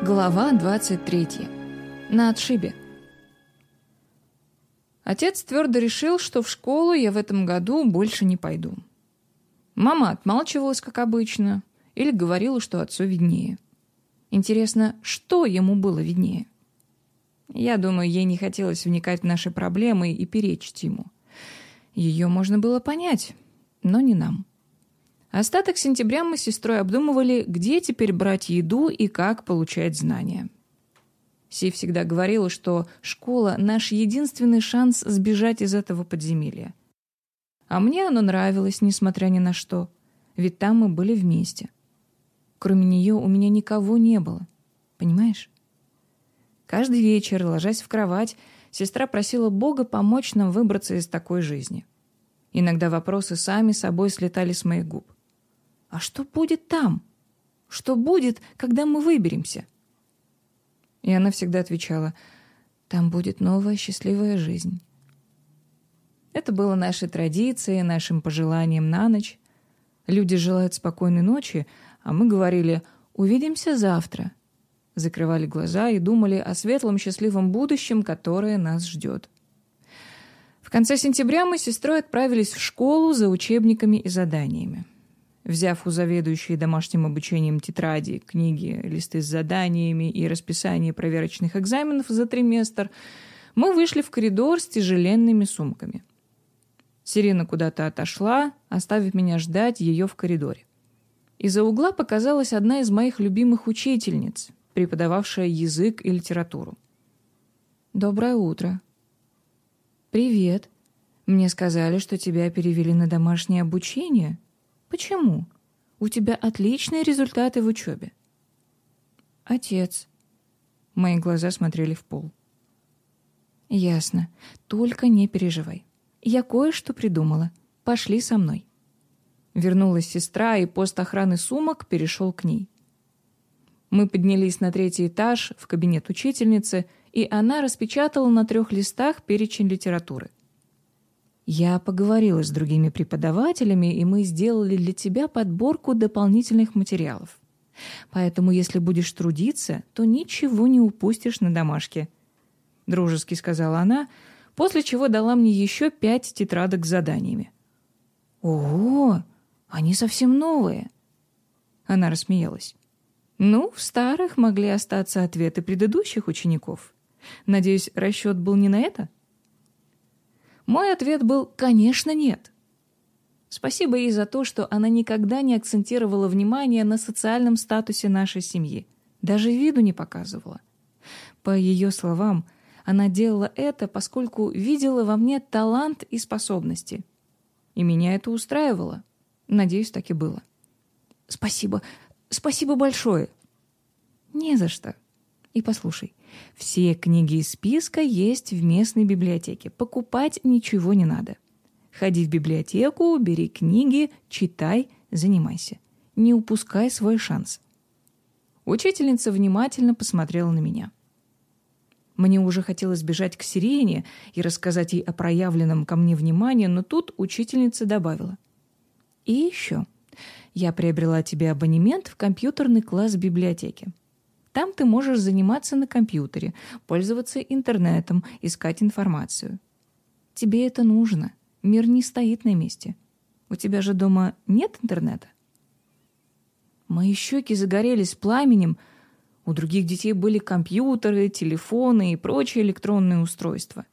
Глава 23. На отшибе. Отец твердо решил, что в школу я в этом году больше не пойду. Мама отмалчивалась, как обычно, или говорила, что отцу виднее. Интересно, что ему было виднее? Я думаю, ей не хотелось вникать в наши проблемы и перечить ему. Ее можно было понять, но не нам. Остаток сентября мы с сестрой обдумывали, где теперь брать еду и как получать знания. Си всегда говорила, что школа — наш единственный шанс сбежать из этого подземелья. А мне оно нравилось, несмотря ни на что, ведь там мы были вместе. Кроме нее у меня никого не было, понимаешь? Каждый вечер, ложась в кровать, сестра просила Бога помочь нам выбраться из такой жизни. Иногда вопросы сами собой слетали с моих губ. А что будет там? Что будет, когда мы выберемся? И она всегда отвечала, там будет новая счастливая жизнь. Это было нашей традицией, нашим пожеланием на ночь. Люди желают спокойной ночи, а мы говорили «увидимся завтра». Закрывали глаза и думали о светлом счастливом будущем, которое нас ждет. В конце сентября мы с сестрой отправились в школу за учебниками и заданиями. Взяв у заведующей домашним обучением тетради, книги, листы с заданиями и расписание проверочных экзаменов за триместр, мы вышли в коридор с тяжеленными сумками. Сирена куда-то отошла, оставив меня ждать ее в коридоре. Из-за угла показалась одна из моих любимых учительниц, преподававшая язык и литературу. «Доброе утро». «Привет. Мне сказали, что тебя перевели на домашнее обучение», Почему? У тебя отличные результаты в учебе. Отец. Мои глаза смотрели в пол. Ясно. Только не переживай. Я кое-что придумала. Пошли со мной. Вернулась сестра, и пост охраны сумок перешел к ней. Мы поднялись на третий этаж в кабинет учительницы, и она распечатала на трех листах перечень литературы. Я поговорила с другими преподавателями, и мы сделали для тебя подборку дополнительных материалов. Поэтому, если будешь трудиться, то ничего не упустишь на домашке. Дружески сказала она, после чего дала мне еще пять тетрадок с заданиями. «Ого! Они совсем новые!» Она рассмеялась. «Ну, в старых могли остаться ответы предыдущих учеников. Надеюсь, расчет был не на это?» Мой ответ был «конечно нет». Спасибо ей за то, что она никогда не акцентировала внимание на социальном статусе нашей семьи, даже виду не показывала. По ее словам, она делала это, поскольку видела во мне талант и способности. И меня это устраивало. Надеюсь, так и было. Спасибо, спасибо большое. Не за что. И послушай, все книги из списка есть в местной библиотеке. Покупать ничего не надо. Ходи в библиотеку, бери книги, читай, занимайся. Не упускай свой шанс. Учительница внимательно посмотрела на меня. Мне уже хотелось бежать к Сирене и рассказать ей о проявленном ко мне внимании, но тут учительница добавила. «И еще. Я приобрела тебе абонемент в компьютерный класс в библиотеке. Там ты можешь заниматься на компьютере, пользоваться интернетом, искать информацию. Тебе это нужно. Мир не стоит на месте. У тебя же дома нет интернета? Мои щеки загорелись пламенем. У других детей были компьютеры, телефоны и прочие электронные устройства.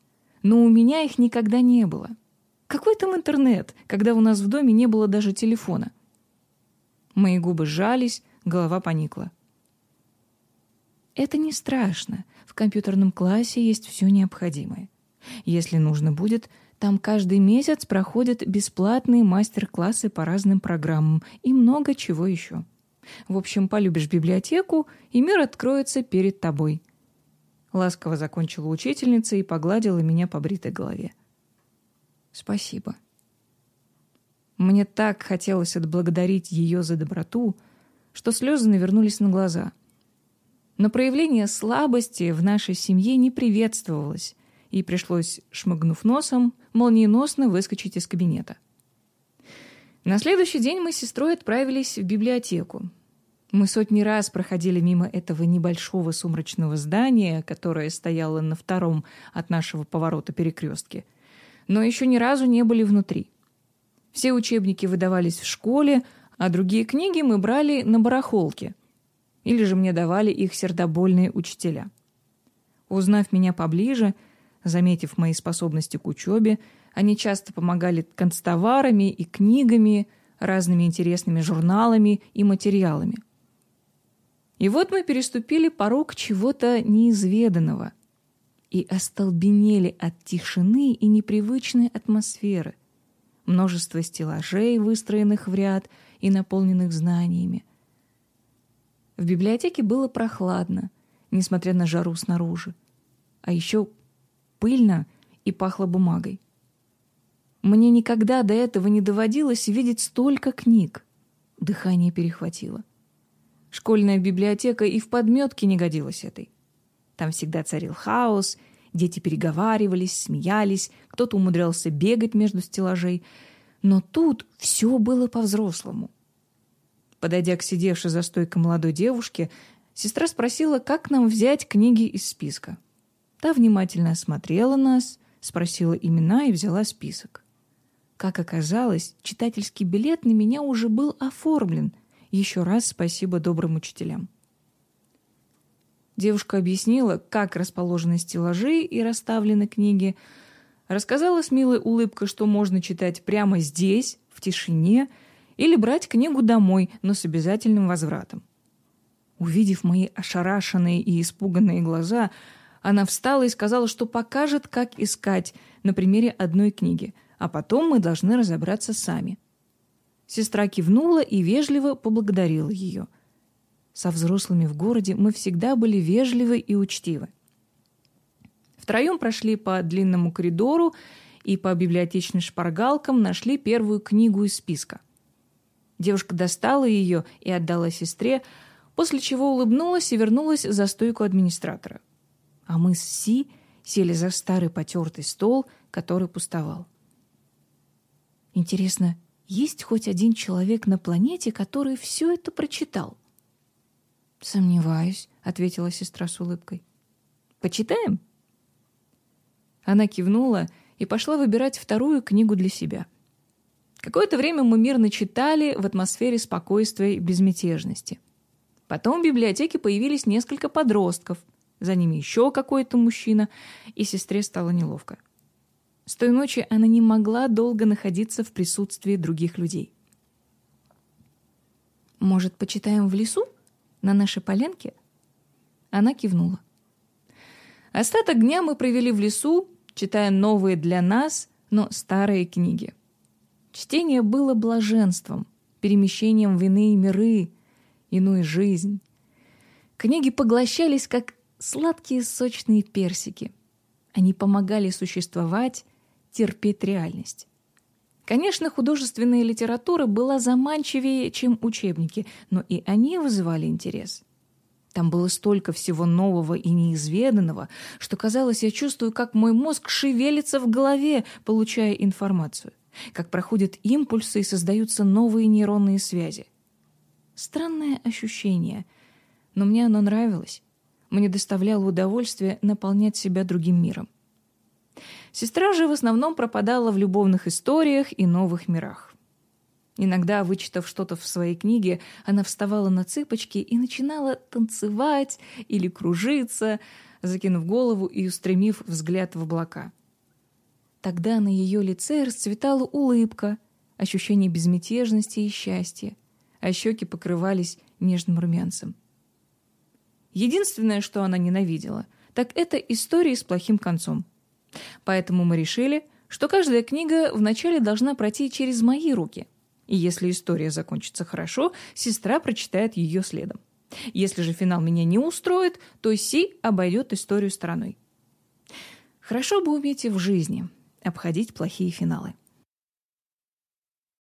Но у меня их никогда не было. Какой там интернет, когда у нас в доме не было даже телефона? Мои губы сжались, голова поникла. Это не страшно. В компьютерном классе есть все необходимое. Если нужно будет, там каждый месяц проходят бесплатные мастер-классы по разным программам и много чего еще. В общем, полюбишь библиотеку, и мир откроется перед тобой. Ласково закончила учительница и погладила меня по бритой голове. Спасибо. Мне так хотелось отблагодарить ее за доброту, что слезы навернулись на глаза — но проявление слабости в нашей семье не приветствовалось, и пришлось, шмыгнув носом, молниеносно выскочить из кабинета. На следующий день мы с сестрой отправились в библиотеку. Мы сотни раз проходили мимо этого небольшого сумрачного здания, которое стояло на втором от нашего поворота перекрестке, но еще ни разу не были внутри. Все учебники выдавались в школе, а другие книги мы брали на барахолке. Или же мне давали их сердобольные учителя. Узнав меня поближе, заметив мои способности к учебе, они часто помогали констоварами и книгами, разными интересными журналами и материалами. И вот мы переступили порог чего-то неизведанного и остолбенели от тишины и непривычной атмосферы. Множество стеллажей, выстроенных в ряд и наполненных знаниями. В библиотеке было прохладно, несмотря на жару снаружи. А еще пыльно и пахло бумагой. Мне никогда до этого не доводилось видеть столько книг. Дыхание перехватило. Школьная библиотека и в подметке не годилась этой. Там всегда царил хаос, дети переговаривались, смеялись, кто-то умудрялся бегать между стеллажей. Но тут все было по-взрослому. Подойдя к сидевшей за стойкой молодой девушке, сестра спросила, как нам взять книги из списка. Та внимательно осмотрела нас, спросила имена и взяла список. Как оказалось, читательский билет на меня уже был оформлен. Еще раз спасибо добрым учителям. Девушка объяснила, как расположены стеллажи и расставлены книги, рассказала с милой улыбкой, что можно читать прямо здесь, в тишине, или брать книгу домой, но с обязательным возвратом. Увидев мои ошарашенные и испуганные глаза, она встала и сказала, что покажет, как искать на примере одной книги – а потом мы должны разобраться сами. Сестра кивнула и вежливо поблагодарила ее. Со взрослыми в городе мы всегда были вежливы и учтивы. Втроем прошли по длинному коридору и по библиотечным шпаргалкам нашли первую книгу из списка. Девушка достала ее и отдала сестре, после чего улыбнулась и вернулась за стойку администратора. А мы с Си сели за старый потертый стол, который пустовал. Интересно, есть хоть один человек на планете, который все это прочитал? «Сомневаюсь», — ответила сестра с улыбкой. «Почитаем?» Она кивнула и пошла выбирать вторую книгу для себя. Какое-то время мы мирно читали в атмосфере спокойствия и безмятежности. Потом в библиотеке появились несколько подростков, за ними еще какой-то мужчина, и сестре стало неловко. С той ночи она не могла долго находиться в присутствии других людей. «Может, почитаем в лесу? На нашей поленке?» Она кивнула. Остаток дня мы провели в лесу, читая новые для нас, но старые книги. Чтение было блаженством, перемещением в иные миры, иную жизнь. Книги поглощались, как сладкие сочные персики. Они помогали существовать терпеть реальность. Конечно, художественная литература была заманчивее, чем учебники, но и они вызывали интерес. Там было столько всего нового и неизведанного, что казалось, я чувствую, как мой мозг шевелится в голове, получая информацию, как проходят импульсы и создаются новые нейронные связи. Странное ощущение, но мне оно нравилось. Мне доставляло удовольствие наполнять себя другим миром. Сестра же в основном пропадала в любовных историях и новых мирах. Иногда, вычитав что-то в своей книге, она вставала на цыпочки и начинала танцевать или кружиться, закинув голову и устремив взгляд в облака. Тогда на ее лице расцветала улыбка, ощущение безмятежности и счастья, а щеки покрывались нежным румянцем. Единственное, что она ненавидела, так это истории с плохим концом — Поэтому мы решили, что каждая книга вначале должна пройти через мои руки. И если история закончится хорошо, сестра прочитает ее следом. Если же финал меня не устроит, то Си обойдет историю стороной. Хорошо бы уметь и в жизни обходить плохие финалы.